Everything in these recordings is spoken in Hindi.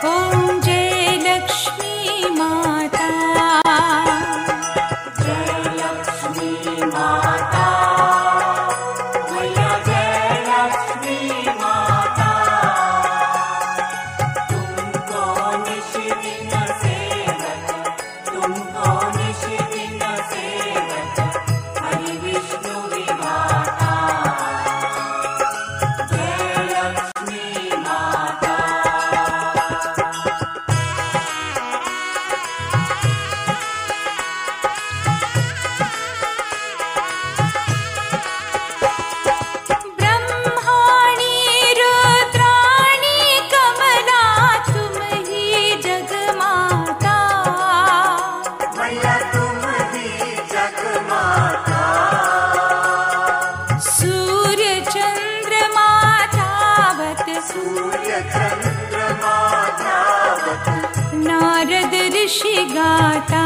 봉제 सूर्यचन्द्रमा नारद ऋषि गाता।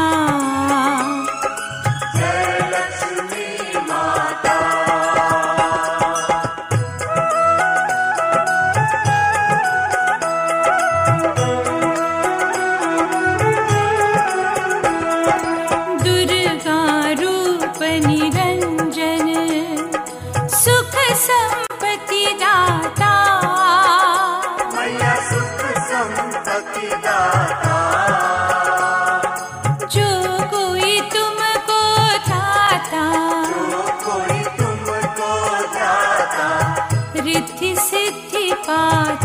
सिद्धि सिद्धि पाठ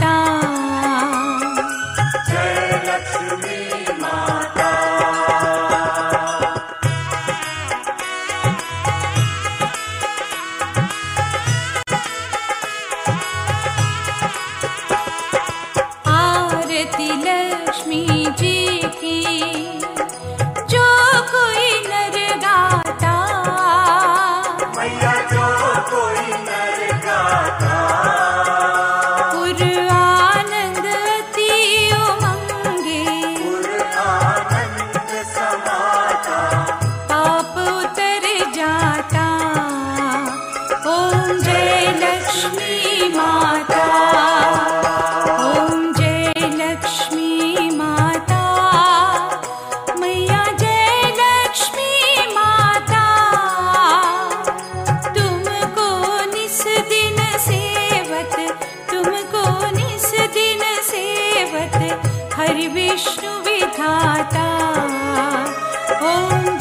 लक्ष्मी जी की। हरिविष्णुविधाता ॐ